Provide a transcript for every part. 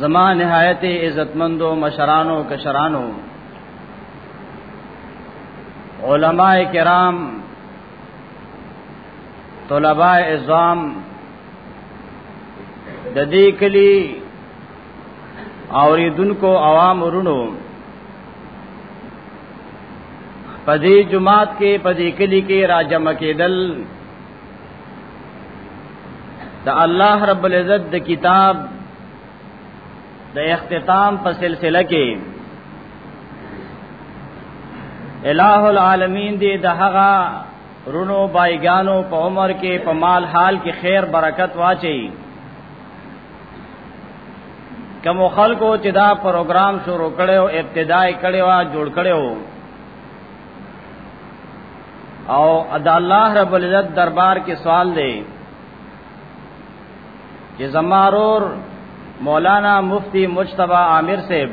زما نهایت عزتمندو مشرانو کشرانو علماء کرام طلباء ازام د دې کلی اوریدونکو عوام ورونو پدې جمعات کې پدې کلی کې راجم کېدل د الله رب العزت د کتاب د اختتام په سلسله کې الہ العالمین دی د هغه رونو بایګانو په عمر کې په مال حال کې خیر برکت واچي کوم خلکو چې دا پروګرام شروع کړو ابتدای کړو جوړ کړو او ادا الله رب العزت دربار کې سوال دی چې زمارور مولانا مفتی مجتبی عامر صاحب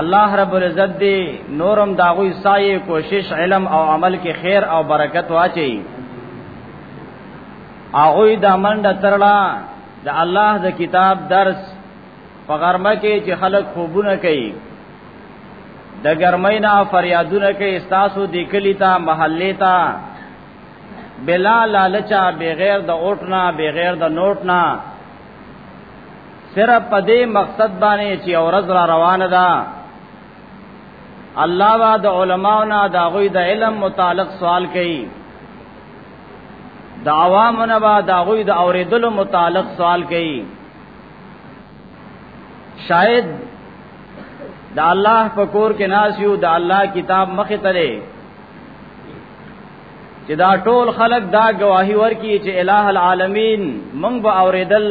الله رب العزت دی نورم داغوی سایه کوشش علم او عمل کې خیر او برکت واچي هغه د منډه ترلا د الله د کتاب درس په غرمه کې چې خلک خوبونه کوي د ګرمینا فریادونه کې استاسو د کلی ته محلې ته بلا لالچا بغیر د اوټنا بغیر د نوټنا صرف په دې مقصد باندې چې اورز را روانه ده الله وا د علماونا د غوی د علم متعلق سوال کوي د عوامنا با د غوی د اوریدلو متعلق سوال کوي شاید د الله په کور کې ناس یو د الله کتاب مخه تلې چې دا ټول خلق دا گواہی ورکړي چې الٰه العالمین مونږ به اوریدل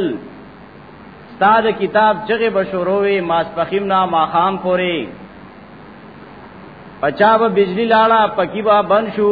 ستاد کتاب چغه بشوروي ماسپخیم نا ماخام پوري پچا به بجلی لاړه پکی با بن شو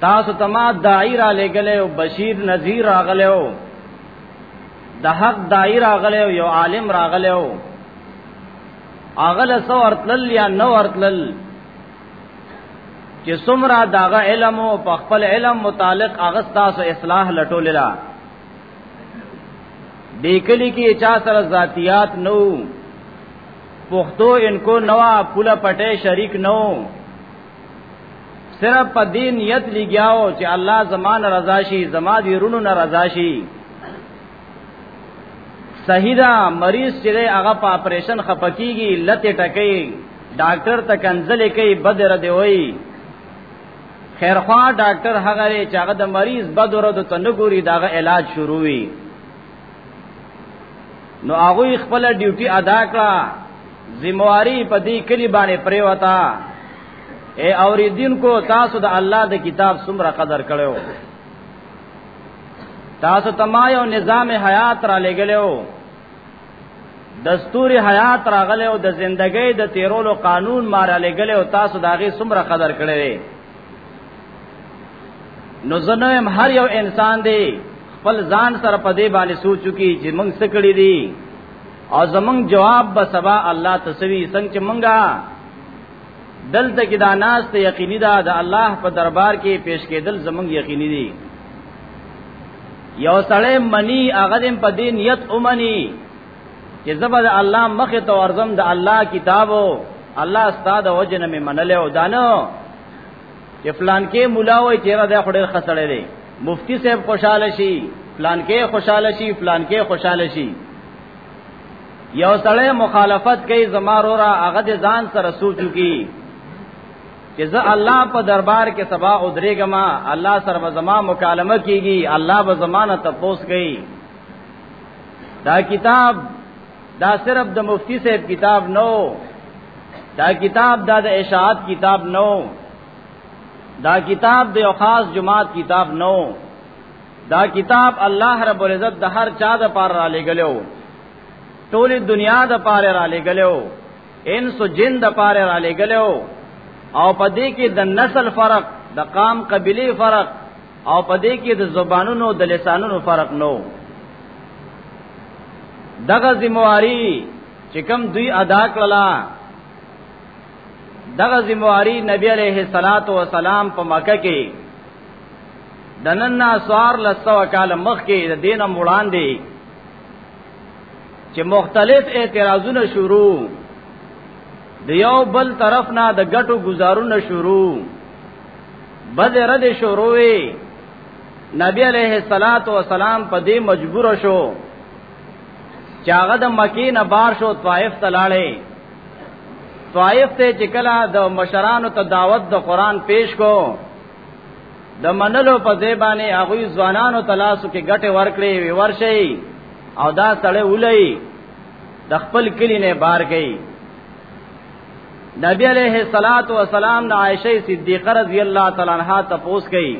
تاسو تما داعی را لګلې او بشیر نذیر راغلې او د حق داعی راغلې او یو عالم راغلې او اغل سو ورتل یا نو ورتل چې سمرا داغه علم او په خپل علم متعلق اغه تاسو اصلاح لټول لا بیکلی کې چا سره ذاتیات نو پښتو انکو نوا پوله پټه شریک نو صرف په دې نیت لګیاو چې الله زمان رضا شي زما دې رونو نه رضا شي صحیح ده مریض چې هغه په اپریشن خپکیږي لته ټکې ډاکټر ته کنځلې کوي بدر دی وای خیرخوا ډاکټر هغه چې هغه د مریض بدر د تنګوري دغه علاج شروع وي نو هغه خپل ډیوټي ادا کړه ذمہواری په دې کلی باندې پریوتا اے اوریدونکو تاسو د الله د کتاب څومره قدر کړو تاسو تما یو نظام حیات را لګلو دستور حیات راغله او د زندګۍ د تیرولو قانون مارا لګله او تاسو داغه سمره قدر کړی نو زنویم هر یو انسان دی خپل ځان سره په دې باندې سوچو کی چې موږ څه کړی دی او زمونږ جواب به سبا الله تسوی څنګه چې مونږه دلته کې دا ناس ته یقیني ده د الله په دربار کې پیش کېدل زمونږ یقیني دي یو سړی منی هغه دې په دې نیت اومني چې زبر الله مخه ته ورزم د الله کتابو الله استاد وجنه منلې او دانو چې پلان کې مولا وای چې را د خړې خسړې دی مفتی صاحب خوشاله شي پلان کې خوشاله شي پلان کې خوشاله شي یو سړی مخالفت کوي زمارو را هغه د ځان سره سوچو کی چې زه الله په دربار کې سبا او درېګما الله سره به زما مکالمه کیږي الله به زمانه تپوس کوي دا کتاب دا صرف د مفتی صاحب کتاب نو دا کتاب دا د اشاعت کتاب نو دا کتاب د یو خاص جماعت کتاب نو دا کتاب الله رب العزت د هر چا د پار را لګلو ټول دنیا د پار را لګلو انس او جن د پار را لګلو او پدې کې د نسل فرق د قام قبيله فرق او په دې کې د زبانونو د لسانونو فرق نو دغه ذمہواری چې کوم دوی ادا کړلا دغه ذمہواری نبی عليه الصلاة والسلام په مکه کې د نن سوار لسو کال مخ کې د دینه مړان دی چې مختلف اعتراضونه شروع د یو بل طرف نه د ګټو گزارونه شروع بد رد شروع وی نبی علیہ الصلات والسلام په دې مجبور شو چې هغه د مکی نه بار شو طائف ته لاړې طائف ته چې کله د مشرانو ته دعوت د قران پیش کو د منلو په ځای باندې هغه ځوانانو تلاسو کې ګټه ورکړې وی ورشي او دا سړی ولې د خپل کلی نه بار گئی نبی علیہ الصلات والسلام د عائشه صدیقہ رضی الله تعالی عنها تپوس کړي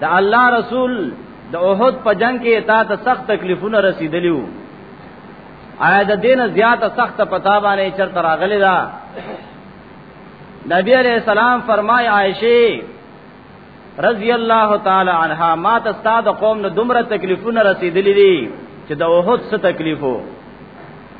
د الله رسول د احد په جنگ کې تا ته سخت تکلیفونه رسیدلیو آیا د دینه زیاته سخت پتا باندې چرته راغلی دا نبی علیہ السلام فرمای عائشه رضی الله تعالی عنها ما ته ستاد قوم نو دومره تکلیفونه رسیدلی دي چې د احد څخه تکلیفو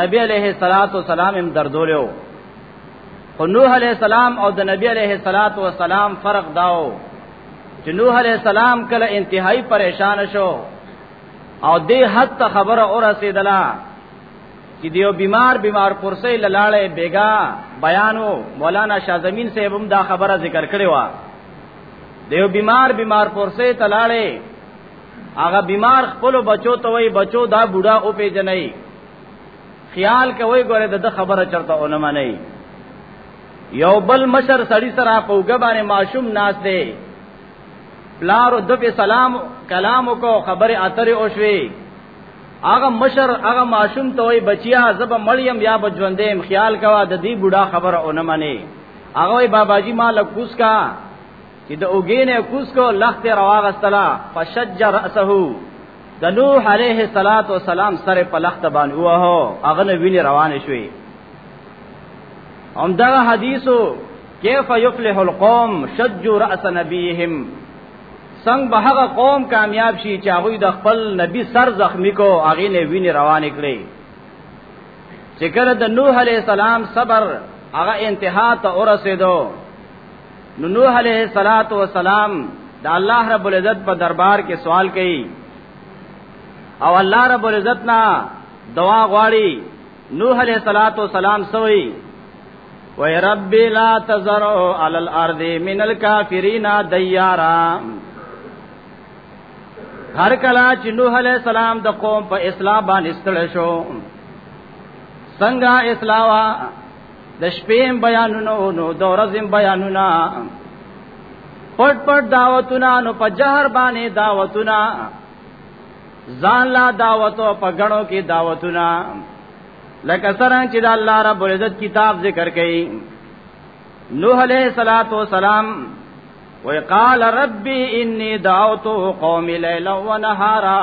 نبی علیہ الصلات والسلام هم دردولیو خو نوح علیہ السلام او د نبی علیہ الصلات والسلام فرق داو چې نوح علیہ السلام کله انتهایی پریشان شو او دې حد ته خبره اور رسیدله چې دیو بیمار بیمار پرسې لاله بیگا بیانو مولانا شازمین صاحب هم دا خبره ذکر کړې و دیو بیمار بیمار پرسې تلاله هغه بیمار خپل بچو ته وای بچو دا بوډا او پیجنای خیال کوي ګوره د خبره چرته اونه منی یو بل مشر سړی سره په وګبانه ماشوم ناس دی پلار د په سلام کلام کو خبره اتره او شوي هغه مشر هغه ماشوم ته وای بچیا زب مړیم یا بجوندیم خیال کوا د دې بوډا خبره اونه منی هغه بابا جی مال کوس کا چې د اوګینه کوس کو لخت رواغستلا فشج راسه د نوح علیه الصلاۃ والسلام سره په لخت باندې وه هغه نه ویني روان شوې هم دا حدیثو کیف یفلح القوم شج راس نبیهم څنګه به هغه قوم کامیاب شي چې هغه د خپل نبی سر زخمی کو هغه نه ویني روان کړي چې کله د نوح علیه السلام صبر هغه انتها ته ورسېدو نو نوح علیہ الصلات والسلام دا الله رب العزت په دربار کې سوال کوي او الله رب العزت نا دعا غواړي نوح علیہ الصلات والسلام سوئی وی رب لا تزرو علی الارض من الكافرین دیارا هر کلا چې نوح علیہ السلام د قوم په اصلاح باندې ستړ شو څنګه اصلاح د شپې بیانونه نو د ورځې بیانونه پټ پټ دعوتونه نو په جهر باندې دعوتونه ځان لا دعوتو په غنو کې دعوتونه لکه څنګه چې د الله رب العزت کتاب ذکر کړي نوح علیہ الصلات والسلام وقال ربي اني دعوت قومي ليلا ونهارا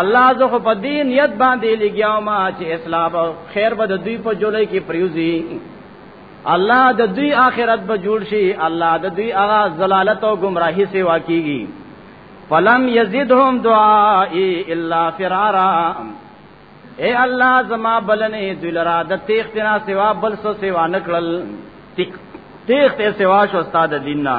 الله زه خو په دین یت باندې لګیاو ما چې اسلام خیر به د دوی په جولې کې پریوزي الله د دوی آخرت به جوړ شي الله د دوی هغه زلالت او گمراهي سیوا کیږي فلم یزدهم دعائی الا فرارا اے الله زما بلنې دوی لرا د تیختنا سیوا بل سو سیوا نکړل تیخ تیخ ته سیوا شو استاد دیننا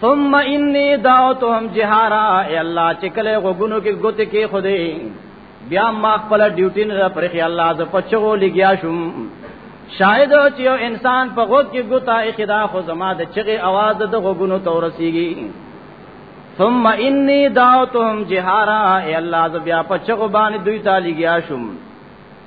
ثم انی دعوتهم جهارا ای الله چې کله غوګونو کې ګوت کې خوده بیا ما خپل ډیوټی نه پرخي الله ز پچو لګیا شوم شاید چې یو انسان په غوږ کې ګوتا اخدا خو زما د چغه आवाज د غوګونو تورسیږي ثم انی دعوتهم جهارا ای الله ز بیا پچو باندې دوی تعالی گیا شوم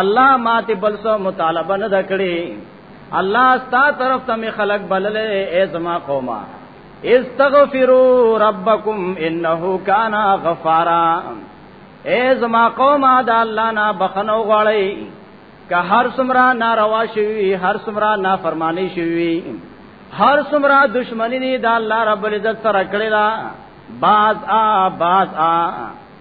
الله ماته بل څه مطالبه نه دکړي الله ستا طرف ته می خلق بللې ای زما قومه استغفروا ربکم انه کان غفارا ای زما قومه د الله نه بخنو غړی که هر سمرا ناروا شوی هر سمرا نافرمانی شوی هر سمرا دشمنی دی د الله رب العزت سره کړی دا باز آ باز آ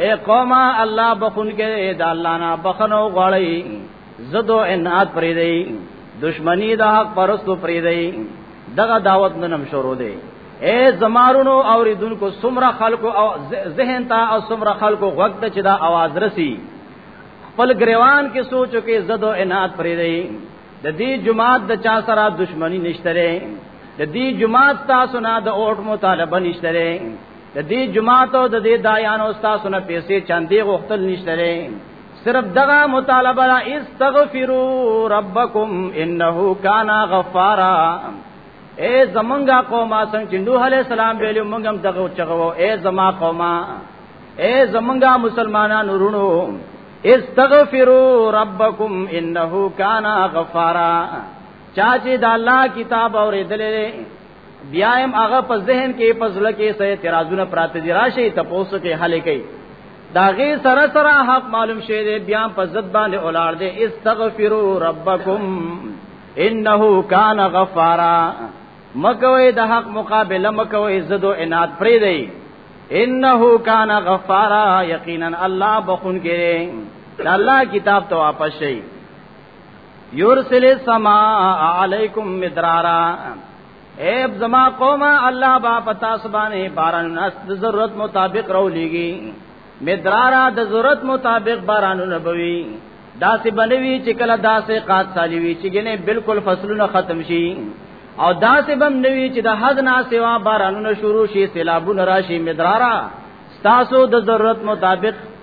اے قوما الله بخون کې دا الله نه بخنو غړی زدو انات پرې دی دشمنی د حق پرستو پرې دی دغه دعوت ننم شروع دی اے زمارونو اوریدونکو سمره خلکو او ذهن ته او سمره خلکو وخت چې دا आवाज رسی خپل گریوان کې سوچو کې زدو انات پرې دی د دې جماعت د چا سره دشمنی نشته د دې جماعت تاسو نه د اوټ مطالبه نشته د دې جماعت او د دې دایانو تاسو نه پیسې چاندې غوښتل نشته لري صرف دغه مطالبه را استغفروا ربکم انه کان غفارا اے زمونږه قومه څنګه چې نوح علی السلام ویلو موږ هم دغه چغو اے زما قومه اے زمونږه مسلمانانو ورونو استغفروا ربکم انه کان غفارا چا چې د الله کتاب اورېدلې بیا هم هغه په ذهن کې په ځل کې سه اعتراضونه پراته دي راشي تاسو کې حل کوي دا غي سره سره حق معلوم شه دي بیا په ضد باندې اولاد دي استغفروا ربکم انه کان غفارا مکوې د حق مقابله مکوې زدو عنایت پرې دی انه کان غفارا یقینا الله بخون کې دا الله کتاب ته واپس شي یورسل السما علیکم مدرارا اے زما قوم الله با پتا سبانه باران نس د ضرورت مطابق رو لګي مدرارا د ضرورت مطابق باران نبوي داسې بنوي چې کله داسې قات سالي وي چې ګنه بالکل فصلونه ختم شي او داسې بم نوي چې د حد نه سوا بارانونه شروع شي سیلابونه راشي مدرارا تاسو د ضرورت مطابق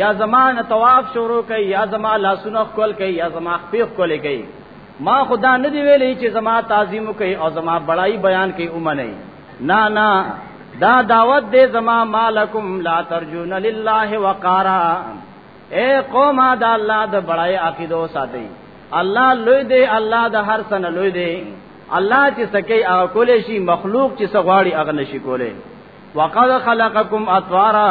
یا زما نه طواف شروع کوي یا زما لاسونه خپل کوي یا زما خپې خپل کوي ما خدا نه دی ویلې چې زما تعظیم کوي او زما بڑای بیان کوي اومنه نه نه دا دعوت دې زما مالکم لا ترجون لله وقارا اے قوم دا الله د بڑای عقیدو ساتي الله لوی دی الله د هر سن لوی دی الله چې سکی هغه کول شي مخلوق چې سغواړي هغه نشي کوله وقد خلقکم اطوارا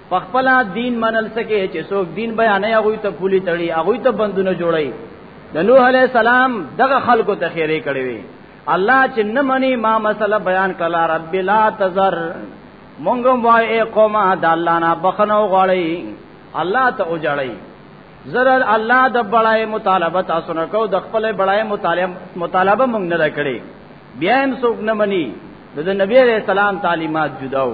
پخپلا دین منل سکے چې څوک دین بیان نه هغه ته پولی تړي هغه ته بندونه جوړي د نوح علی السلام دغه خلکو ته خیره کړی وی الله چې نه منی ما مسله بیان کلا رب لا تزر مونږم وای اے قوم د الله نه بخنو غړی الله ته اوجړی زرر الله د بړای مطالبه تاسو نه کو د خپل بړای مطالبه مطالبه مونږ نه کړی بیا هم څوک نه منی د نبی علیہ السلام تعلیمات جداو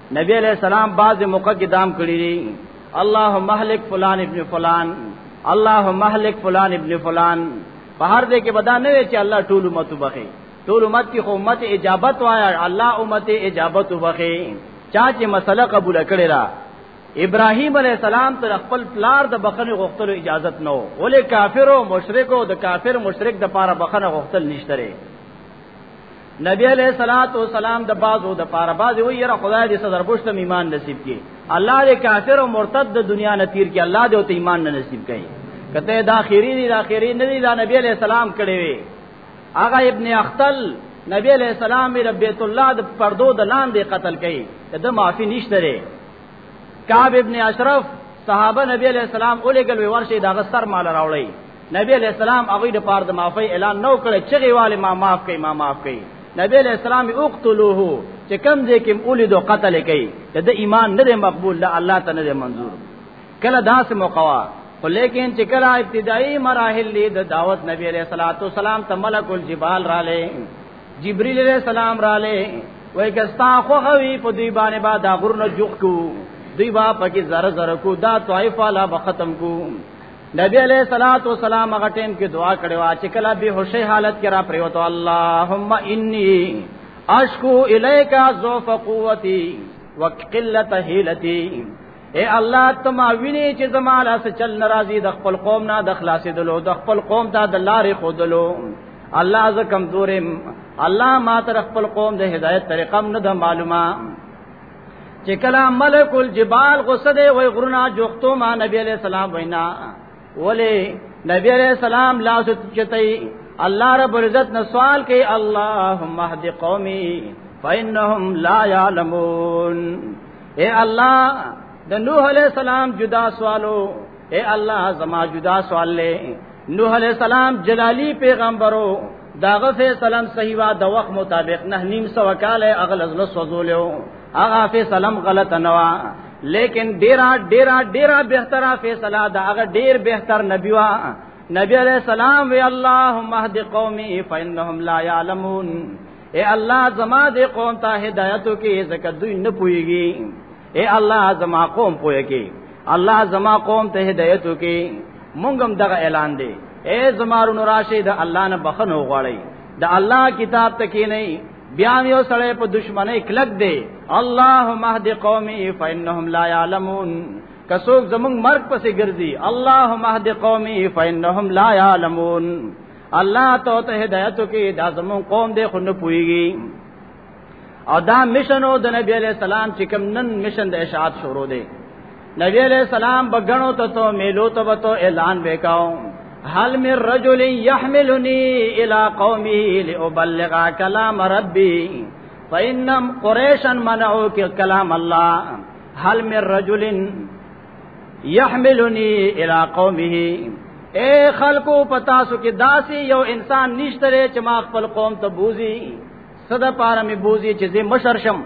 نبی علیہ السلام بعض موقع کې دام کړی دی اللهم اهلك فلان ابن فلان اللهم اهلك فلان ابن فلان په هر دې کې بدا نه وي چې الله ټول امت وبخي ټول امت کې خو امت اجابت وایا الله امت اجابت وبخي چا چې مسله قبول کړي را ابراهيم عليه السلام تر خپل پلار د بخنه غوښتلو اجازه نه و ولې کافر او مشرک او د کافر مشرک د پاره بخنه غوښتل نشته نبی علیہ الصلات والسلام د بازو د پاره باز وی یره خدای دې صدر بوشت ایمان نصیب کړي الله دې کافر او مرتد د دنیا نه تیر کړي الله دې ته ایمان نه نصیب کړي کته دا اخیری دی دا اخیری نه دی دا نبی علیہ السلام کړي وی هغه ابن اختل نبی علیہ السلام رب بیت الله د پردو د لاندې قتل کړي دا معافي نشته کعب ابن اشرف صحابه نبی علیہ السلام اولګل ورشي دا غسر مال راوړی نبی علیہ السلام هغه د پاره د معافی اعلان نو کړی چې غیواله ما معاف کړي ما معاف کړي نبی علیہ السلام اقتلوه چې کم دې کې اولید او قتل کړي د ایمان نه مقبول لا الله ته نه منظور کله داس موقوا خو لیکن چې کله ابتدایي مراحل د دعوت نبی علیہ الصلوۃ والسلام ته ملک الجبال را لې جبريل عليه السلام را لې وای کستا خو غوي په دوی باندې با دا غرنه جوخ کو دوی با پکې زره زره کو دا طائف والا ختم کو نبی علیہ الصلات والسلام هغه ټیم کې دعا کړې وا چې کله به هوشي حالت کې را پریوتو اللهم انی اشکو الیک ذوف قوتی وقلت حیلتی اے الله ته ما ویني چې زما لا څه چل ناراضي د خپل قوم نه د خلاصې دلو د خپل قوم ته د لارې خودلو الله ز کمزورم الله ما تر خپل قوم د هدایت طریقه نه د معلومه چې کله ملک الجبال غصه دی وای غرونه جوختو ما نبی علیہ السلام وینا ولی نبی علیہ السلام لا ستچتای الله رب عزت نو سوال کوي اللهم اهد قومي فانهم لا يعلمون اے الله د نوح علی السلام جدا سوالو اے الله زما جدا سوال لې نوح علی السلام جلالی پیغمبرو داغه فیصلم صحیح وا د وخت مطابق نه نیم سو کاله اغلز له سوزولیو هغه فیصلم غلط نه وا لیکن ډیرا ډیرا ډیرا بهتره فیصله دا هغه ډیر بهتر نبی وا نبی علیہ السلام وی اللهم اهد قومي فانهم لا يعلمون اے الله زما دې قوم ته هدایت وکي زکه دوی نه پويږي اے الله زما قوم پويږي الله زما قوم ته هدایت وکي مونږم دغه اعلان دی اے زمارون راشد الله نه بخنو غواړي د الله کتاب تکي نه بیا یو سړی په دشمنی کلک دی الله مهد قومي فانهم لا يعلمون کسوک زمون مرګ پسې ګرځي الله مهد قومي فانهم لا يعلمون الله ته ته هدایت کوي دا زمون قوم دې خو نه پويږي او دا مشن او د نبی علی السلام چې کوم نن مشن د اشاعت شروع دی نبی علیہ السلام بغنو ته تو میلو ته تو اعلان وکاو هل من رجل يحملني الى قومي لابلغ كلام ربي فانم قريشا منعوا كلام الله هل من رجل يحملني الى قومه اے خلکو پتا سو کې داسې یو انسان نشته چې ما خپل قوم ته بوزي صدا پاره می بوزي چې زه مشر شم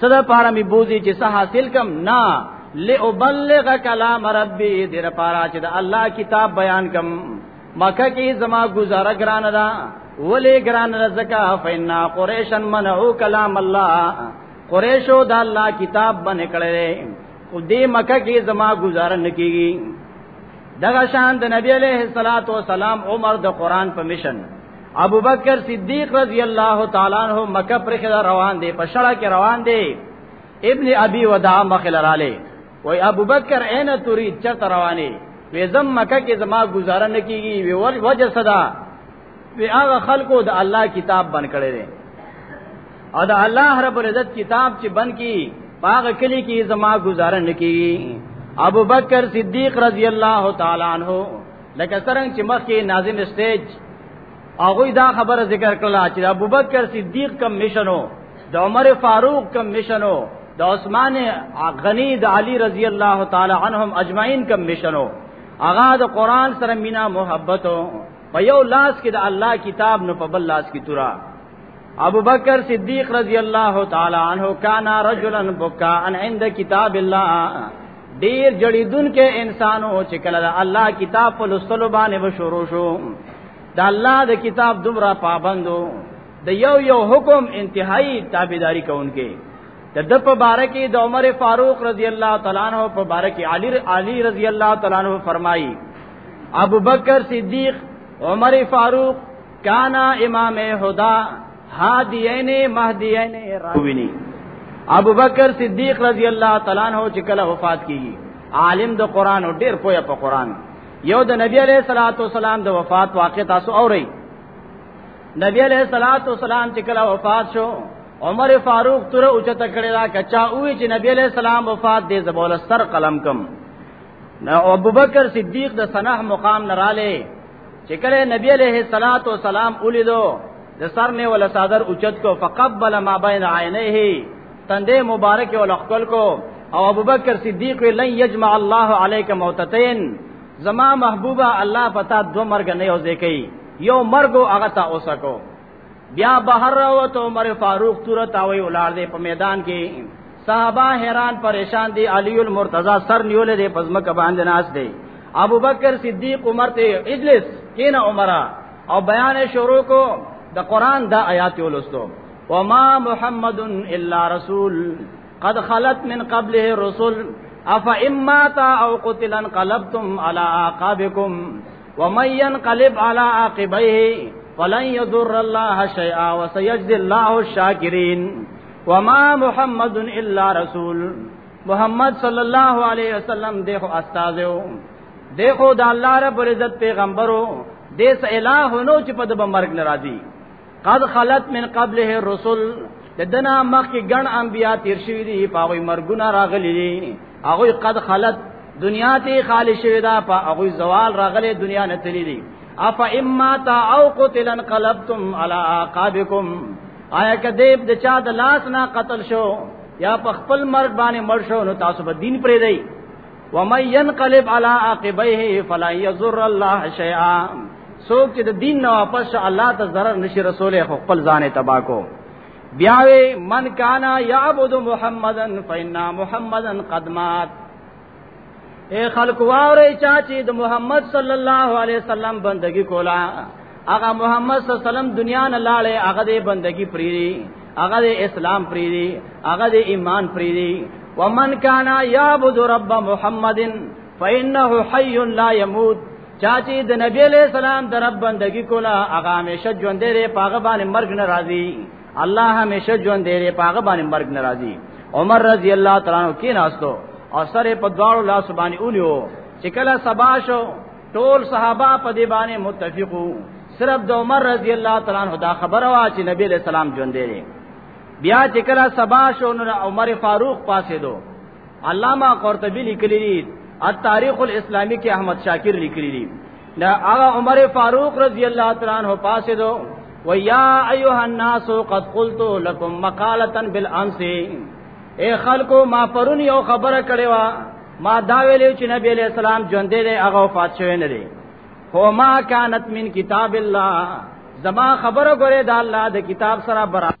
صدا پاره می بوزي چې څه حاصل کم نه لابلغ کلام ربي دې لپاره چې د الله کتاب بیان کم مکه کې زما گزاره ګران ده ولې ګران رزکا فینا قریشن منعو کلام الله قریشو د الله کتاب باندې کړل خو دې مکه کې زما گزاره نکېږي دغه شان د نبی عليه الصلاة والسلام عمر د قران په مشن ابو بکر صدیق رضی الله تعالی عنہ مکه پر خدا روان دی په شړه کې روان دی ابن ابي وداع مخل رااله وای ابو بکر عین تريد چرته رواني وې زم مکه کې زما گزاره نکېږي وی وجه صدا وی هغه خلکو د الله کتاب بن کړی دی او د الله رب العزت کتاب چې بن کی پاغه کلی کې زما گزاره نکی ابو بکر صدیق رضی الله تعالی عنہ لکه څنګه چې مخکې ناظم سټیج هغه دا خبره ذکر کړله چې ابو بکر صدیق کم مشنو د عمر فاروق کم مشنو د عثمان غنی د علی رضی الله تعالی عنهم اجمعین کم مشنو اغا د قران سره مینا محبتو په یو لاس کې د الله کتاب نو په بل لاس کې تورا ابو بکر صدیق رضی الله تعالی عنہ کانا رجلا بکان عند کتاب الله ډیر جړیدون کې انسانو چې کله د الله کتاب په لوستلو باندې وشورو شو د الله د کتاب دومره پابندو د یو یو حکم انتهایی تابعداري کوونکې د د په باره کې د عمر فاروق رضی الله تعالی عنہ په باره کې علی علی رضی الله تعالی عنہ فرمایي ابو بکر صدیق عمر فاروق کانا امام هدا هادیین مهدیین راوینی ابو بکر صدیق رضی الله تعالی عنہ چې کله وفات کیږي عالم د قران او ډیر پوهه په قران یو د نبی علیہ الصلوۃ والسلام د وفات واقع تاسو اورئ نبی علیہ الصلوۃ والسلام چې کله وفات شو عمر فاروق تر اوچته کړی دا کچا وی چې نبی علیہ السلام وفات دې زبول سر قلم کم نو ابوبکر صدیق د سنه مقام نراله چې کله نبی علیہ الصلات والسلام اولیدو د سر نه ول صادر اوچت کو فقبل ما بین عینیه تندې مبارک ول خپل کو او ابوبکر صدیق وی لن یجمع الله علیک موتتین زما محبوبا الله پتا دو مرګ نه یو ځکې یو مرګ هغه تا اوسکو بیا بهر راوته عمر فاروق تور تاوي ولار دې په میدان کې صحابه حیران پریشان دي علی المرتضی سر نیولې دې پزما ک باندې ناس دې ابو بکر صدیق عمر ته اجلس کینا عمره او بیان شروع کو د قران دا آیات ولستو وما محمد الا رسول قد خلت من قبله الرسل افا اماتا او قتلا انقلبتم على اعقابكم ومن ينقلب على عاقبيه فلن يضر الله شيئا وسيجزي الله الشاكرين وما محمد الا رسول محمد صلی الله علیه وسلم دغه استاد یو دغه د الله رب العزت پیغمبرو دې سه الہ نو چې په د مرګ ناراضي قد خلت من قبله الرسل ددنا مخ کې ګڼ انبیا تیر شوی دي پاوی مرګونه راغلي دي هغه قد خلت دنیا ته خالی شوی دا په هغه زوال راغلي دنیا نه تللی دي اف اما تا او قتل انقلبتم على عقابكم آیا کدیب د چا د لاس نه قتل شو یا په خپل مرګ باندې مړ شو نو تاسو به دین پرې دی ومن ينقلب على عاقبيه فلا يضر الله شيئا څوک چې د دین نه واپس شه الله ته ضرر نشي رسوله خو خپل ځان تبا کو بیاوی من کانا یعبد محمدن فینا محمدن قدمات اے خلق واره چا چې د محمد صلی الله علیه وسلم بندگی کولا هغه محمد صلی الله علیه وسلم دنیا نه لاړې هغه دې بندگی پریری هغه دې اسلام پریری هغه دې ایمان پریری ومن کان یعبد رب محمد فانه حی لا يموت چاچی د نبی علیہ السلام د رب بندگی کولا هغه همیشه ژوند لري پاغه باندې مرګ ناراضي الله همیشه ژوند لري پاغه باندې مرګ ناراضي عمر رضی الله تعالی عنہ کې ناستو او سره په دواړو لاس باندې اونیو چې کله سبا شو ټول صحابه په دې باندې متفقو صرف د عمر رضی الله تعالی عنہ دا خبره وا چې نبی له سلام ژوند دی بیا چې کله سبا شو نو عمر فاروق پاسې دو علامہ قرطبی لیکلی دی التاریخ الاسلامی کې احمد شاکر لیکلی دی دا هغه عمر فاروق رضی الله تعالی عنہ پاسې دو و یا ایها الناس قد قلت لكم مقاله بالامس اے خلکو ما پرون یو خبره کړې وا ما دا ویلو چې نبی علیہ السلام ژوند دی هغه وفات شوی نه دی هو ما کانت من کتاب الله زما خبره ګوره دا الله د کتاب سره برابر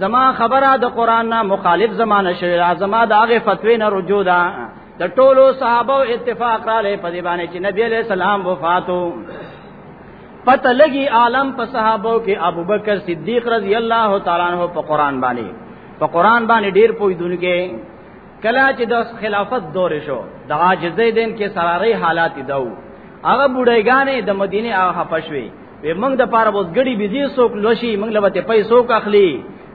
زما خبره د قران نه مخالف زمانه شوی دا زما د هغه فتوی نه رجوع ده د ټولو صحابه اتفاق را لې په دی باندې چې نبی علیہ السلام وفاتو پته لګي عالم په صحابه کې ابو بکر صدیق رضی الله تعالی عنہ په قران باندې په قران باندې ډیر پوی دونکي کله چې د خلافت دور شو د عاجزې دین کې سراري حالات دو هغه بډایګانې د مدینه او حفشوي وی موږ د پاره بوز غړي بيزي سوک لوشي موږ له وته پیسو کخلی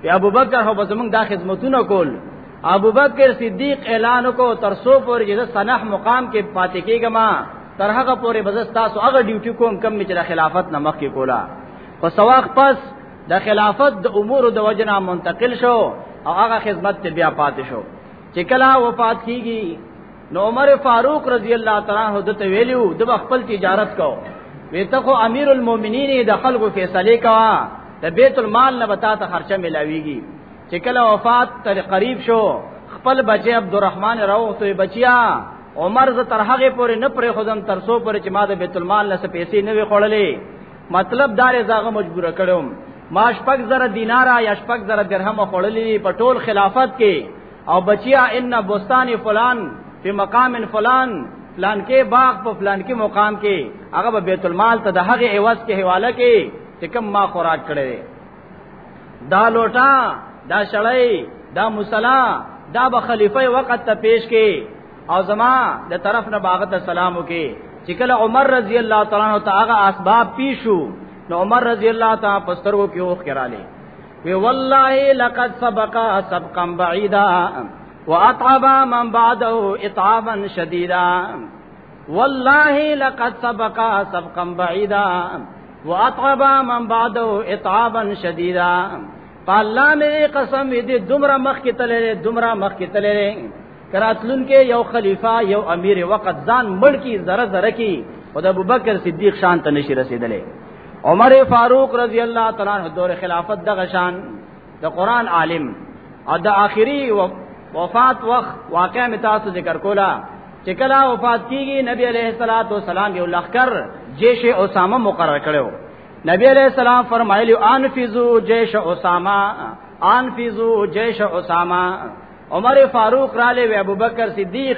وی ابو بکر هو بس موږ دا خدمتونه کول ابو بکر صدیق اعلان کو تر سو پر جزه سنح مقام کې پاتې کېګما تر هغه پورې به تاسو هغه ډیوټي کوم کم چې د خلافت نه مخکې کولا په سواق پس د خلافت د امور د وجنه منتقل شو او هغه خدمت ته بیا پاتې شو چې کله وفات کیږي نو عمر فاروق رضی الله تعالی عنہ دته ویلو د خپل تجارت کو ویته خو امیر المؤمنین د خلکو فیصله کوا د بیت المال نه بتا ته خرچه ملاویږي چې کله وفات تر قریب شو خپل بچي عبدالرحمن راوته بچیا عمر ز تر هغه پورې نه پرې خودم تر سو پورې چې ما د بیت المال نه پیسې نه وی خړلې مطلب دار زاغه مجبور کړم ما شپږ زره دینار یا شپږ زره درهم خړلې په ټول خلافت کې او بچیا ان بوستان فلان په مقام فلان فلان کې باغ په فلان کې مقام کې هغه بیت المال ته د هغه عوض کې حواله کې چې کم ما خوراک کړې دا لوټا دا شړای دا مصلا دا به خلیفہ وقت ته پیش کې او زما د طرف نه باغ ته سلام وکي چې کله عمر رضی الله تعالی عنہ ته هغه اسباب پیشو نو عمر رضی الله تعالی پسترو کې اوخ کراله وی والله لقد سبق سبقا بعيدا واطعب من بعده اطعابا شديدا والله لقد سبق سبقا بعيدا واطعب من بعده اطعابا شديدا پالا مې قسم دې دومره مخ کې تللې دومره مخ کې تللې کراتلون کې یو خلیفہ یو امیر وقت ځان مړ کی زره زره کی خدای ابوبکر صدیق شان ته نشي رسیدلې عمر فاروق رضی الله تعالی عنہ دور خلافت دغه شان د قران عالم او د اخري وفات وخت واقع می تاسو ذکر کولا چې کله وفات کیږي نبی علیہ الصلوۃ والسلام یو لخر جیش اسامه مقرر کړو نبی علیہ السلام فرمایلی انفذو جیش اسامه انفذو جیش اسامه عمر فاروق را لې ابو بکر صدیق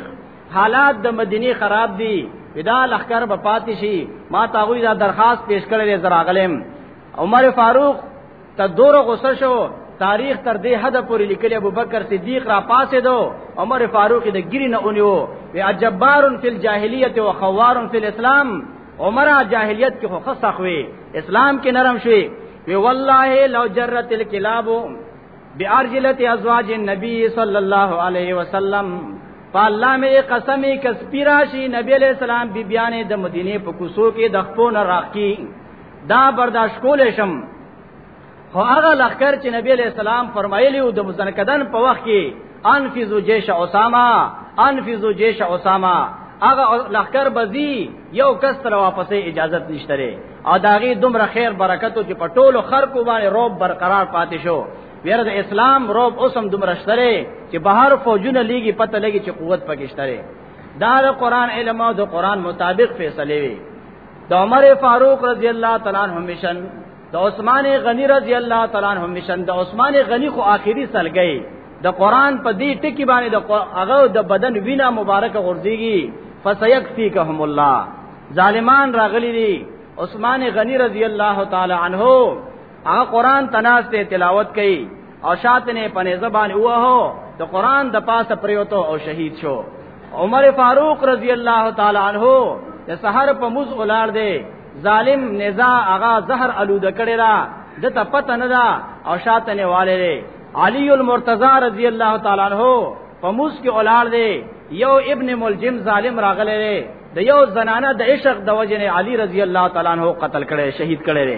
حالات د مدینه خراب دي ودا لخر به پاتې شي ما تاغوی دا درخواست پیش کړل زراغلم عمر فاروق ته دور غوسه شو تاریخ تر دې حد پورې لیکلی ابو بکر صدیق را پاسې دو عمر فاروق د ګری نه اونیو وی اجبارن فی الجاهلیت و خوارن فی الاسلام عمر جاهلیت کې خو خصخ وی اسلام کې نرم شوی وی والله لو جرت الكلاب بارجلت ازواج النبی صلی الله علیه وسلم پالا می قسمی کس پیراشی نبی علیہ السلام بی بیانې د مدینه په کوسو کې د خپل راکی دا برداشت کول شم خو هغه لخر چې نبی علیہ السلام فرمایلی او د مزنکدن په وخت کې انفذو جیش اسامه انفذو جیش اسامه هغه لخر بزی یو کس تر واپسې اجازت نشته او داغي دومره خیر برکتو چې په ټولو خرکو باندې روب برقرار پاتې شو ویره د اسلام روب اوسم دومره شتره چې بهر فوجونه لیږي پته لګي چې قوت پکې شتره دا د قران علم او د قران مطابق فیصله وي د عمر فاروق رضی الله تعالی عنہ مشن د عثمان غنی رضی الله تعالی عنہ مشن د عثمان غنی خو آخري سلګي د قران په دې ټکی باندې د هغه د بدن وینا مبارک غورځيږي فسيكفيكهم الله ظالمان راغلي دي عثمان غنی رضی الله تعالی عنہ هغه قران تناس ته تلاوت کوي او شاتنه پنه زبان وهو د قران د پاسه پریوتو او شهید شو عمر فاروق رضی الله تعالی عنہ د سحر په موز اولاد دی ظالم نزا اغا زهر الوده کړی را د ته پته نه دا او شاتنه والے دی علی المرتضی رضی الله تعالی عنہ په موس کې اولاد دی یو ابن ملجم ظالم راغلی دی د یو زنانه د عشق د وجنه علی رضی الله تعالی عنہ قتل کړي شهید کړي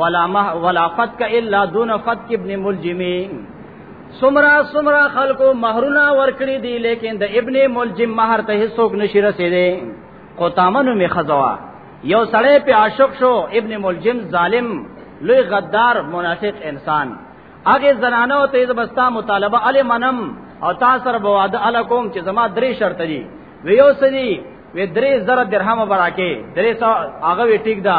ولا مه ولا فتك الا دون فتك ابن ملجمي سمرا سمرا خلقو مہرنا ورکړي دي لیکن د ابن ملجم مہر ته هیڅوک نشي رسیدي قطامنو می خزوا یو سړی په عاشق شو ابن ملجم ظالم لوی غدار منافق انسان اګه زنانه او تیز بستا مطالبه علی منم او تاسو سره بواده الکوم چې زما درې شرط دي ویو سدي وی درې زره درهم براکه درې سو هغه وی ټیک دا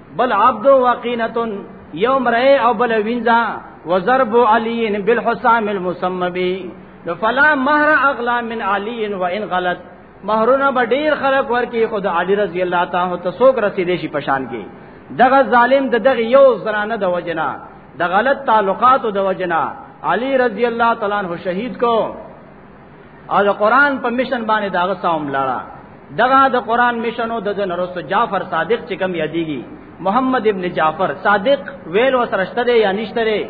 بل عبد وقینتن یو مرئے او بل وینزا وضرب علی بالحسام المسمى بی نو فلا مہر اغلا من علی و ان غلط مہرونه به ډیر خلق ورکی خود علی رضی الله تعالی ته سوک رسیدې شي پشان کې دغه ظالم د دغه یو زنانه د وجنا د غلط تعلقاتو د وجنا علی رضی الله تعالی عنہ شهید کو او د قران په مشن باندې دا غساوم لاړه دغه د قران مشنو د نرست جعفر صادق چې کوم یادېږي محمد ابن جعفر صادق ویل وسرشته دی یا نشته دی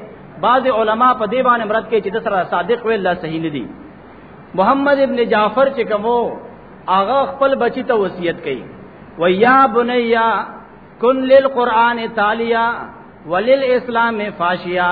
بعض علما په دی باندې مراد کوي چې د سره صادق ویل لا صحیح نه دی محمد ابن جعفر چې کومو هغه خپل بچی ته وصیت کوي و یا بنیا کن للقران تالیا وللاسلام فاشیا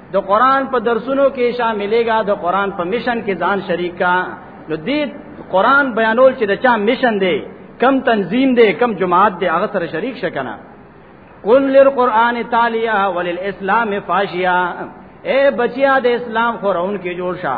د قران په درسونو کې شاملېګا د قران په مشن کې ځان شریک کا نو دې قران بیانول چې د چا مشن دی کم تنظیم دی کم جماعت دی هغه سره شریک شکنه قل للقران تالیا وللاسلام فاشیا اے بچیا د اسلام خورون کې جوړ شه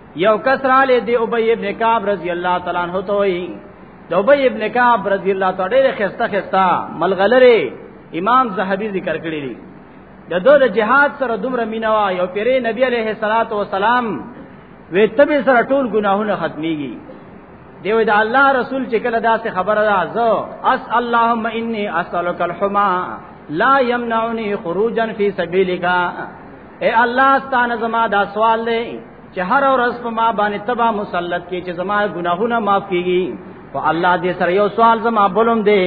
یو کس را لې دی ابی ابن کعب رضی الله تعالی عنہ ته وی د ابی ابن کعب رضی الله تعالی ډېر خسته خسته ملغلره امام زهبی ذکر کړی دی د دوه د جهاد سره دومره مینوا یو پیری نبی علیه الصلاۃ والسلام وې تبه سره ټول ګناهونه ختميږي دیو دا الله رسول چې کله داسې خبره ده زه اس اللهم انی اسالک الحما لا یمنعنی خروجا فی سبیلک اے الله ستانه زما دا سوال دی چې هر ورځ په ما باندې تبا مسلط کې چې زما ګناهونه معاف کیږي او الله دې سره یو سوال زما بولم دی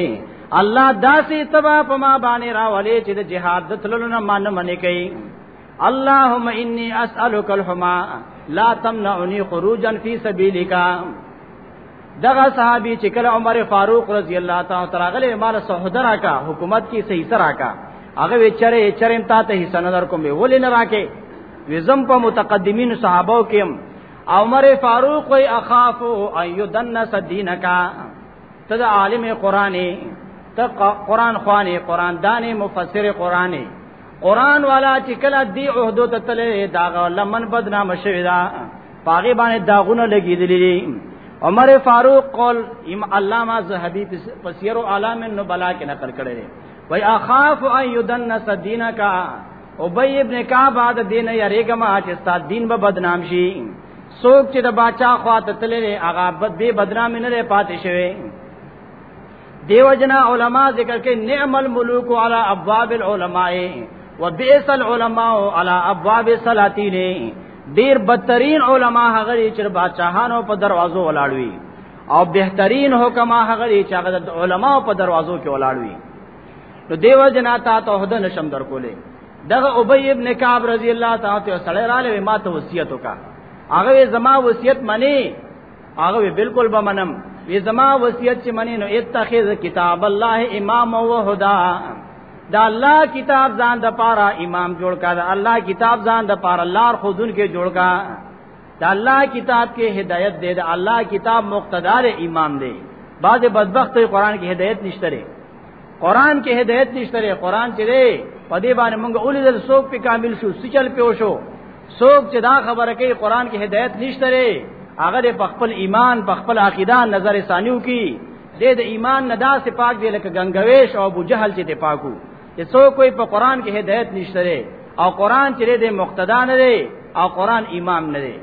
الله داسې تبا په ما باندې راولې چې د جهاد د تللو نه مان منې کوي اللهم انی اسالک الحما لا تمنعنی خروجا فی سبیلک دغه صحابي چې کله عمر فاروق رضی الله تعالی ترغله مال سعود راکا حکومت کی صحیح سره راکا هغه وچره چرېم تا ته حصہ نظر کوم ولې نه راکې وزم په متقدمین صحابو کې عمر فاروق وی اخاف ایدن سدینک ته د عالم قرآنی ته قرآن خوانې قرآن دانې مفسر قرآنی قران والا چې کله دی عہدو ته تلې دا لمن بدنام شوی دا پاغه باندې داغونه لګیدلې دي عمر فاروق قول ام علامہ زہبی پسیر عالم النبلا کې نقل کړی دی وای اخاف ان یدنس دینک ابی ابن کعب بعد دین یریګما چې ستاد دین به بدنام شي څوک چې د باچا خواته تللی هغه بد به بدنام نه لري پاتې شوی دیو جنا علما ذکر کې نعم الملوک علی ابواب العلماء وبئس العلماء علی ابواب السلاطین ډیر بدترین علما هغه چې بادشاہانو په دروازو ولاړوي او بهترین حکم هغه چې هغه د علما په دروازو کې ولاړوي نو دیو جنا تا توحد نشم در کولې دغه ابی ابن کعب رضی الله تعالی ته سړی را لوي ما ته وصیت وکا هغه زما وصیت منی هغه بالکل به منم وی زما وصیت چې منی نو اتخذ کتاب الله امام او هدا دا الله کتاب ځان د پاره امام جوړ کا دا الله کتاب ځان د پاره لار خودن کې جوړ کا دا الله کتاب کې هدایت دی دا الله کتاب مقتدار امام دی بعض بدبخت قرآن کې هدایت نشته قران کې هدایت نشته لري قران چې دی په دې باندې موږ اولیدل څوک په کامل شو سچل پیو شو څوک چې دا خبره کوي قران کې هدایت نشته لري هغه د خپل ایمان په خپل عقیده نظر ثانیو کې د ایمان نه داسې پاک دی لکه غنگویش او ابو جهل چې ته پاکو چې څوک کوئی په قران کې هدایت نشته لري او قران چې د مقتدا نه دی او قران امام نه دی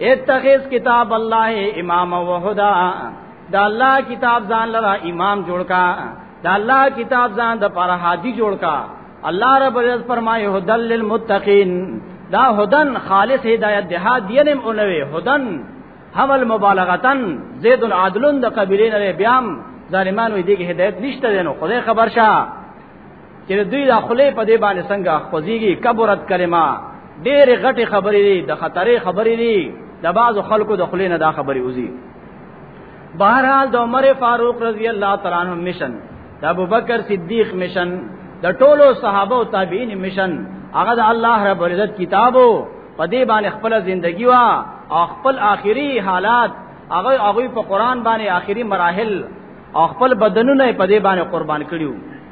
اتخذ کتاب الله امام و هدا دا الله کتاب ځان لرا امام جوړ کا دا الله کتاب ځان د پر هادي جوړ کا الله رب العزت فرمایي هدل للمتقین دا هدن خالص هدایت ده هادینم اونوي هدن حمل مبالغتن زید العدلن د قبیلین له بیام ظالمانو دې کې هدایت نشته دینو خدای خبر شه چې دوی د خلې په دې باندې څنګه خوځيږي کبرت کلمه ډېر غټي خبرې دي د خطرې خبرې دي د بعضو خلکو د خلې نه دا خبرې وزي بهرحال د عمر فاروق رضی الله تعالی عنہ مشن د ابوبکر صدیق مشن د ټولو صحابه او تابعین مشن هغه د الله رب العزت کتابو په دې باندې خپل ژوندۍ وا او خپل آخري حالات هغه هغه په قران باندې آخري مراحل او خپل بدنونه په دې باندې قربان کړیو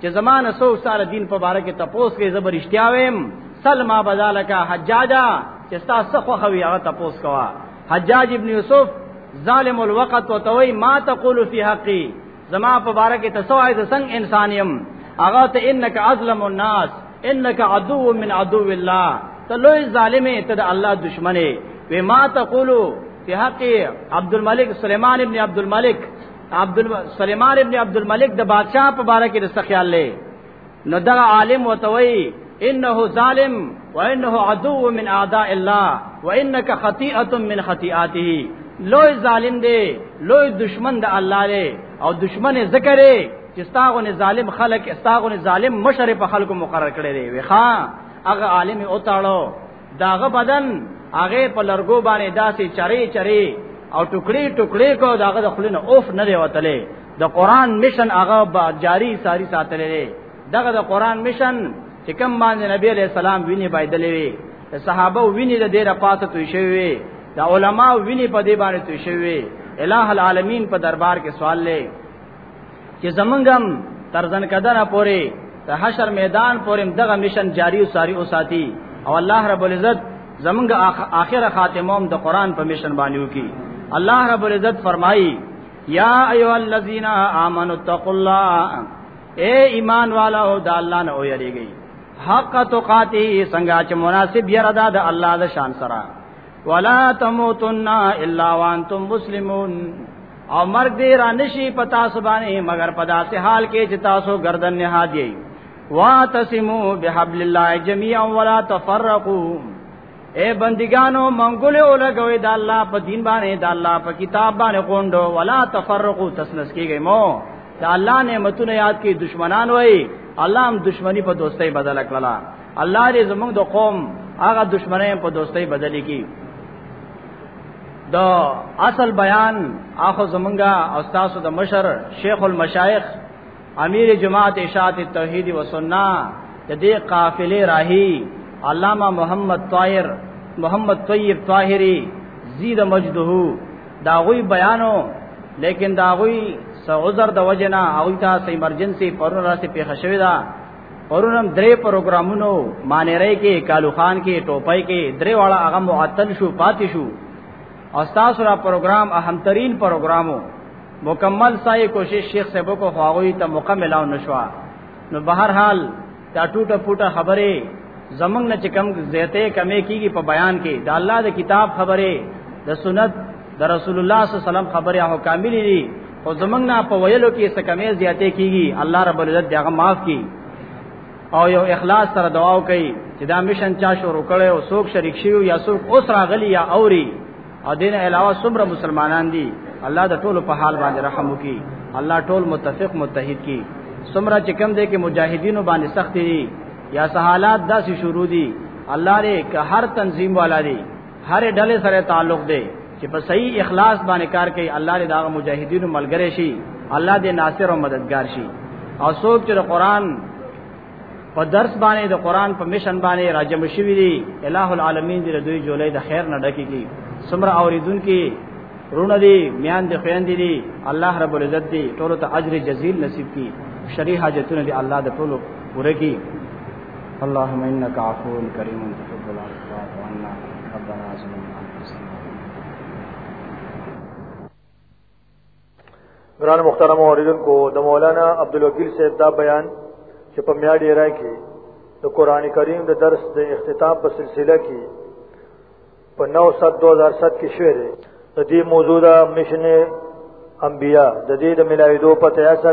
چې زمانه سو سال دین په باره کې تپوس کې زبر اشتیا ویم سلمہ بذالک حجاجا چې تاسو خو خوي هغه تپوس کوا حجاج ابن یوسف ظالم الوقت وتوي ما تقول فی حقی زما په باره کې تاسو آی د څنګه انسان يم هغه ته انک ازلم الناس انک عدو من عدو الله ته لوی ظالمه ته د الله دشمنه و ما تقول فی حقی عبد الملک سلیمان ابن عبد الملک عبد سليمان ابن عبد الملک د بادشاہ په باره کې رسته خیال لې نو دا عالم وتوي انه ظالم وانه عدو من اعداء الله وانك خطيئه من خطيئاته لوی ظالم دی لوی دشمن د الله دی او دشمن ذکر دی چې ستاغونه ظالم خلق ستاغونه ظالم مشرف خلق مقرر کړی دی وخا هغه عالم او تاړو داغه بدن هغه په لرګو باندې داسې چرې چرې او ټوکړي ټوکړي کو داغه د خلینو اوف نه دی وتلې د قران مشن هغه با جاری ساری ساتلې دغه د قران مشن چې کوم باندې نبی علیہ السلام ویني بایدلې وي صحابه ویني د ډیره پاسه توي شوی وي د علما ویني په دې باندې توي شوی وي الہ العالمین په دربار کې سوال لې چې زمونږم ترزن کدنه پوري ته حشر میدان پورې دغه مشن جاری او ساری او ساتي او الله رب العزت زمونږ اخر خاتمه هم د قران په مشن باندې وکي الله رب العزت فرمایي یا ایها الذین آمنوا اتقوا الله اے ایمان والو د الله نه ویریږئ حق تقاتی څنګه چې مناسب یره ده د الله د شان سره ولا تموتن الا وانتم مسلمون او مرګ دې را نشي پتا سبانه مگر پدا سه حال کې چې تاسو گردن نه هادي واتسمو بحبل الله جميعا ولا تفرقوا اے بندگانو منګول او لګوي د الله په دین باندې د الله په کتاب باندې کوندو ولا تفرقوا تسنس کیږي مو د الله نعمتونه یاد کې دشمنان وای الله هم دشمنی په دوستۍ بدل کړلا الله دې زموږ د قوم هغه دشمنه په دوستۍ بدلې کی د اصل بیان اخو زمونږه او تاسو د مشر شیخ المشایخ امیر جماعت اشاعت توحید و سنت د دې قافلې راهي علامہ محمد طاهر محمد طیب طاهری زید مجده دا غوی بیانو لیکن دا غوی سعودر د وجنا او تا سیمرجنسی پرون راسته پیښه شوې ده پرونم درې پروګرامونو مانیرې کې کالو خان کې ټوپای کې درې واړه هغه معطل شو پاتې شو او تاسو را پروګرام اهم ترين پروګرامو مکمل سای کوشش شیخ صاحب کو خواغوي ته مکمل او نشوا نو بهر حال دا ټوټه پوټه خبره زمنګ نه چکم زیته کمې کیږي په بیان کې دا الله د کتاب خبره د سنت د رسول الله صلی الله علیه وسلم خبره هو کاملې دي او زمنګ نه په ویلو کې څه کمې زیاتې کیږي الله رب العزت دغه معاف کړي او یو اخلاص سره دعا وکړي چې دا مشن چا شروع کړي او څوک شریک شي یا څوک اوس راغلی یا اوري او دین علاوه څومره مسلمانان دي الله د ټولو په حال باندې رحم وکړي الله ټول متفق متحد کړي څومره چې کم دي کې مجاهدینو باندې سخت دي یا سہالات داسې شروع دي الله دې که هر تنظیم والا دي هر ډلې سره تعلق دی چې په صحیح اخلاص باندې کار کوي الله دې داغه مجاهدینو ملګری شي الله دې ناصر او مددگار شي او څوک چې د قران په درس باندې د قران په مشن باندې راجم شوی دی الٰه العالمین دې دوی جولای د خیر نه ډکی کی سمره اوریدون کی رونه دی میان دی خوین دی دی الله رب العزت دی ټولو ته اجر جزیل نصیب کی شریح حاجتونه دی الله د ټولو پوره کی اللهم انك عفو كريم تحب العفو فاعف عنا ربنا ظلمنا ګران محترم اوریدونکو د مولانا عبدالوکیل صاحب دا بیان چې په میا ډیرای کې د قران کریم د درس د اختتام په سلسله کې په 9/7/2007 کې شوې ده د دې موضوع د مشن انبیا د دې د ملاویدو په تیاسه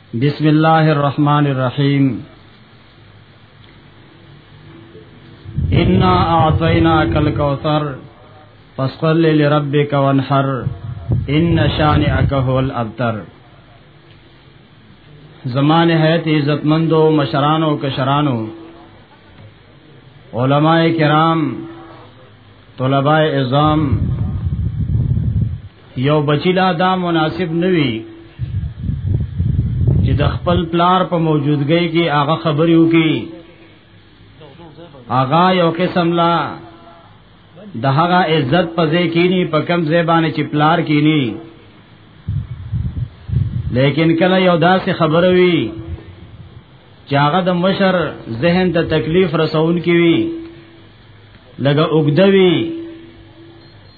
بسم الله الرحمن الرحيم إنا أعطيناك الكوثر فاسقل لربك وانحر إن شانئك هو الأبتر زمان حیات عزت مندو مشرانو کشرانو علماء کرام طلباء عظام یو بچی لا دا مناسب نوي چې د خپل پلار په موجودګۍ کې هغه خبرې وکړي هغه یو قسم لا د هغه عزت په ځای کینی په کم ځای باندې چې پلار کینی لیکن کله یو داسې خبره وي چې هغه د مشر ذهن ته تکلیف رسون کی وي لګه اوګدوي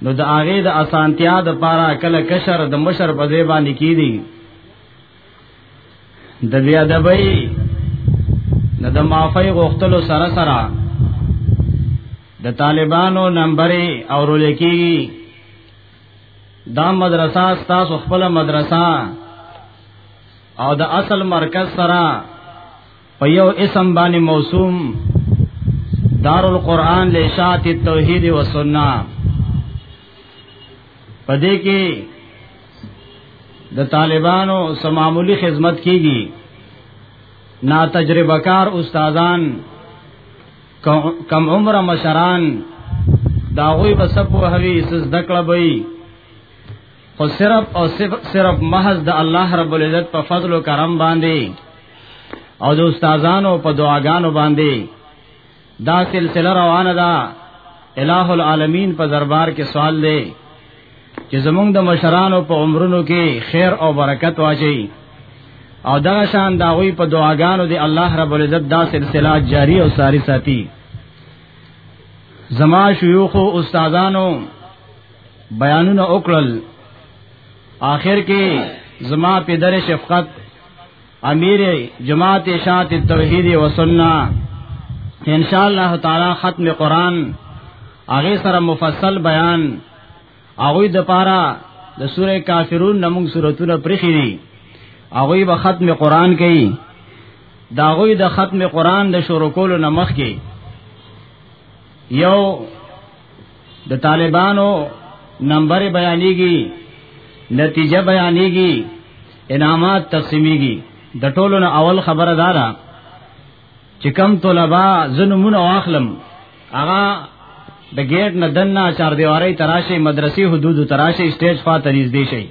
نو د هغه د اسانتیا د پاره کله کشر د مشر په ځای باندې کیدی د بیا دبی نه د معافی غوښتلو سره سره د طالبانو نمبرې او رولکی دا مدرسه تاسو خپل مدرسه او د اصل مرکز سره په یو اسم باندې موسوم دار القرآن لشاعت التوحید و سنہ په دې کې د طالبانو سمامولي خدمت کیږي نا تجربه کار استادان کم عمر مشران دا غوی بسب وهوی سز دکړه بئی خو صرف او صرف صرف محض د الله رب العزت په فضل او کرم باندې او د استادانو په دعاګانو باندې دا سلسله روانه ده الہ العالمین په دربار کې سوال دی چې زمونږ د مشرانو په عمرونو کې خیر او برکت واچي او دا شان دا غوي په دعاګانو دی الله رب العزت دا سلسله جاری او ساری ساتي زما شيوخ او استادانو بیانونه وکړل آخر کې زما په در شفقت امیر جماعت اشاعت توحید و سنت ان شاء الله تعالی ختم قران هغه سره مفصل بیان هغه د پاره د سوره کافرون نمون سورتونه پرخي دي هغه به ختم قران کوي دا غوی د ختم قران د شروع کولو نمخ کې یو د طالبانو نمبر بیانېږي نتیجه بیانېږي انعامات تقسیمېږي د ټولو نه اول خبره دا ده چې کم طلبه زنمون واخلم هغه د گیټ نه دنه چار دیواري تراشي مدرسې حدود تراشي سټیج فا تریز دی شي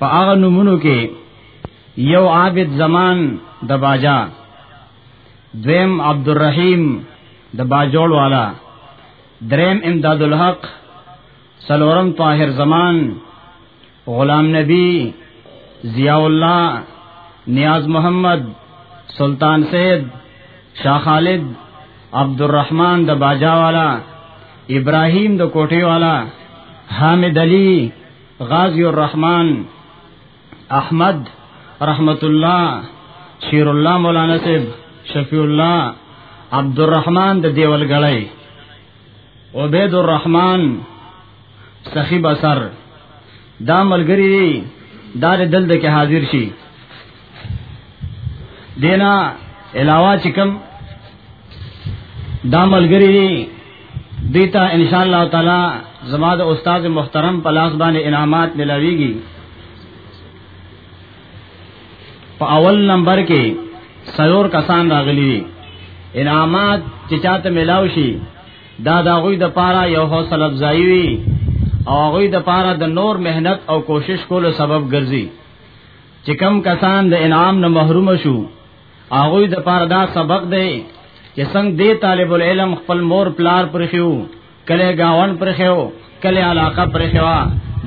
په هغه نمونو کې یو عابد زمان د باجا دویم عبدالرحیم د باجوړ والا دریم امداد الحق سلورم طاهر زمان غلام نبی ضیاء الله نیاز محمد سلطان سید شاہ خالد عبدالرحمن د باجا والا ابراهیم د کوټی والا حامد علی غازی الرحمن احمد رحمت الله شیر الله مولانا صاحب شفیع الله عبد الرحمن د دیول غړی عبید الرحمن سخی بصر دا ملګری دا د دل د کې حاضر شي دینا علاوه چکم دا ملګری دیتا ان شاء الله تعالی زما د استاد محترم په لاس باندې انعامات ملاويږي په اول نمبر کې سلور کسان راغلي دي انعامات چې چاته ملاو شي دا دا غوي د پاره یو حوصله افزایی وي او غوي د پاره د نور مهنت او کوشش کولو سبب ګرځي چې کم کسان د انعام نه محروم شو هغه د پاره دا سبق دی چې څنګه دی طالب العلم خپل مور پلار پر خيو کله گاون پر خيو کله علاقه پر خيوا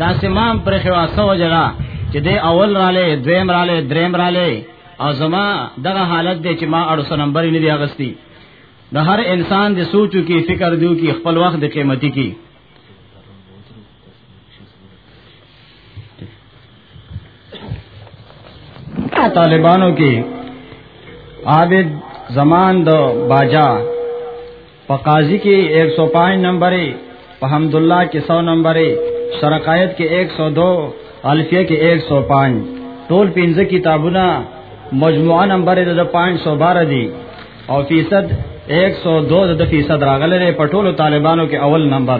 دا سمام پر خيوا سو جلا چې دی اول رااله دویم رااله دریم رااله او زما دغه حالت دی چې ما اړو نمبر نه دی اغستی د هر انسان د سوچو کې فکر دیو کې خپل وخت د قیمتي کې طالبانو کې عابد زمان د باجا په قاضي کې 105 نمبرې په حمد الله کې 100 نمبرې شرقایت کې 102 الفیه کې 105 ټول پنځه کتابونه مجموعه نمبر د 512 دی او فیصد 102 د فیصد راغله په ټولو طالبانو کې اول نمبر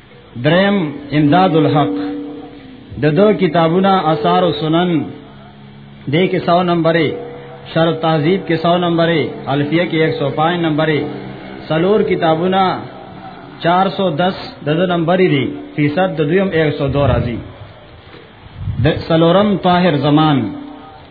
دریم امداد الحق د دو کتابونه آثار او سنن د کې 100 نمبرې شرط تهذیب کې 100 نمبرې الفیه کې 105 نمبرې سلور کتابونه 410 د دو نمبرې دي فیصد د دویم 102 راځي د سلورم طاهر زمان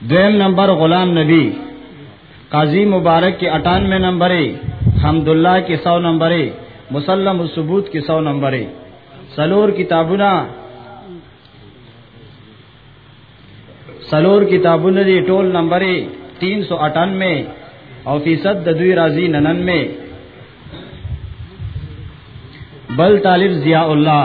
دویم نمبر غلام نبی قاضی مبارک کی 98 نمبر ہے حمداللہ کی 100 نمبر ہے مسلم الثبوت کی 100 نمبر ہے سلور کتابونه سلور کتابونه دی ټول نمبر 398 او فیصد د دوی راضی 99 بل طالب ضیاء الله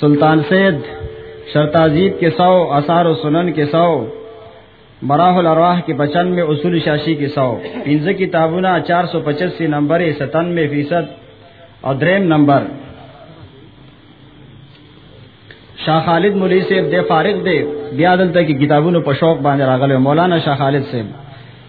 سلطان سید شرطازیب کې سو اثار و سنن کې سو مراح الارواح کې 95 اصول شاشی کې سو پنځه کتابونه 485 نمبر 97 فیصد او دریم نمبر شاه خالد مولوی صاحب د فارغ دی بیا دلته کې کتابونو په شوق باندې راغلی مولانا شاه خالد صاحب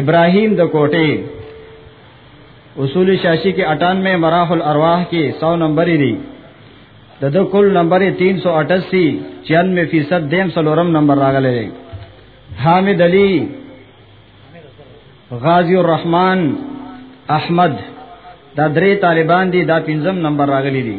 ابراهیم د کوټه اصول شاشی کې 98 مراح الارواح کې 100 نمبر دی د د کل نمبر 388 96 فیصد دیم سلورم نمبر راغلی دی حامد علی غازی الرحمن احمد دا درې طالبان دي دا پنځم نمبر راغلي دي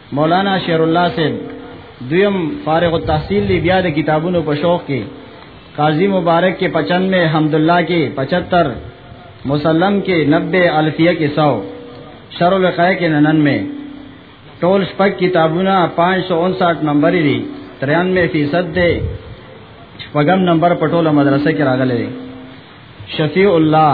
مولانا شیر الله صاحب دویم فارغ التحصیل دی بیا د کتابونو په شوق کې قاضی مبارک کې 95 حمدالله کې 75 مسلم کې 90 الفیه کې 100 شر القای کې 99 ټول شپږ کتابونه 559 نمبر دي 93% دی شپږم نمبر په ټوله مدرسه کې راغلي شفیع الله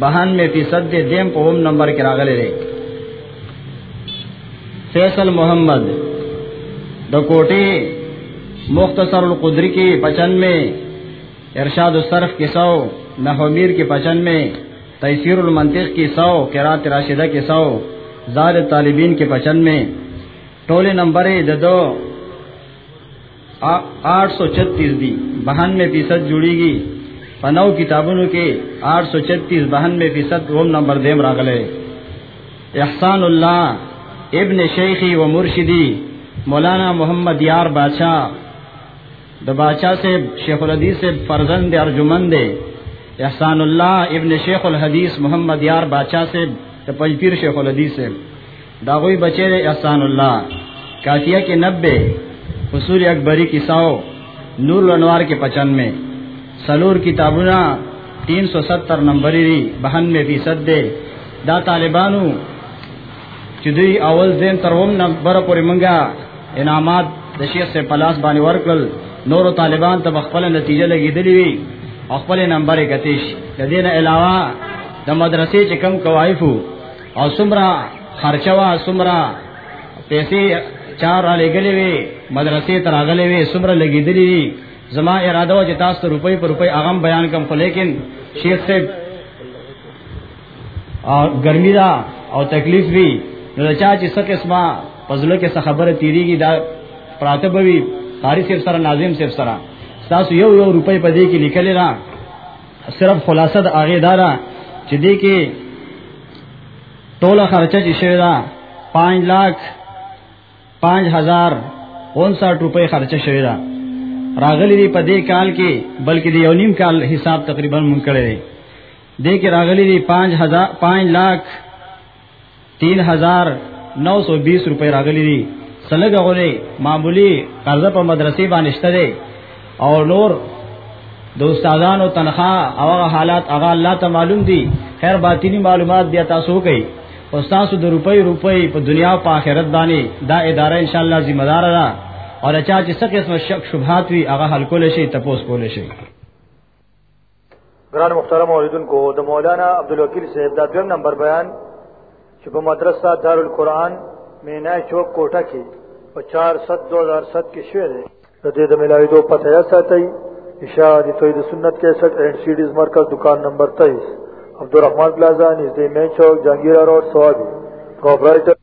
بهان می فیصد دې دیم په هم نمبر کې راغلي دي فیصل محمد د کوټي مختصر القدری کې 95 می ارشاد الصرف کې 100 نحومیر کې 95 می تیسیر المنطق کې 100 قرات راشده کې 100 زاد طالبین کې 95 می ټول نمبر د دو 836 دی 92 فیصد جوړیږي پنو کتابونو کې 836 92 فیصد روم نمبر دیم راغله احسان الله ابن شیخی و مرشدی مولانا محمد یار باچا د باچا سے شیخ الحدیث سے فرزند ارجمن دے احسان الله ابن شیخ الحدیث محمد یار باچا سے د پنځپیر شیخ الحدیث سے دا غوی بچی دی احسان الله کافیه کې 90 اصول اکبری کې 100 نور الانوار کې 95 سلور کتابونه 370 نمبر دی 92 فیصد دی دا طالبانو چې دوی اول زین تر هم نمبر پورې منګه انعامات د شیخ سے پلاس باندې ورکل نور طالبان ته خپل نتیجه لګیدلی وی خپل نمبر کتیش د دین علاوه د مدرسې چې کم کوایفو او سمرا خرچوا سمرا پیسې چار را لګلې وي مدرسې تر اغلې وي سمرا لګېدلې زما اراده و چې تاسو ته روپۍ پر روپۍ اغم بیان کم خو لیکن شیخ صاحب او ګرمي دا او تکلیف وی نو چا چې څه قسمه پزله کې څه خبره تیریږي دا پراته بوي قاری صاحب سره ناظم صاحب سره تاسو یو یو روپۍ په دې کې لیکلې را صرف خلاصه د هغه دارا چې دې کې ټوله خرچه چې شوی دا 5 لک 5059 روپۍ خرچه شوی دا راغلی دی په دې کال کې بلکې د یو نیم کال حساب تقریبا مونږ کړی دی دې کې راغلی دی 5000 5 لک 3920 روپۍ راغلي دي سلګه غولې معمولی قرضه په مدرسې باندې شته دي او نور د استادانو تنخواه او هغه حالات هغه الله ته معلوم دي خیر باطینی معلومات بیا تاسو کوي استاد د روپۍ روپۍ په دنیا او په آخرت باندې دا اداره ان شاء الله ذمہ دار ده او چا چې څه قسم شک شبهات وي هغه حل کول شي تپوس کول شي ګران محترم اوریدونکو د مولانا عبدالوکیل صاحب دا دویم نمبر بیان چې په مدرسه دارالقرآن مینا چوک کوټه کې په 4 7 2007 کې شوې ده د دې د ملاویدو پته یا ساتي اشاعه د توحید سنت 61 اینڈ سیډیز مرکز دکان نمبر 23 عبدالرحمن پلازا نږدې مین چوک جهانگیر روډ سوابي پرپرایټر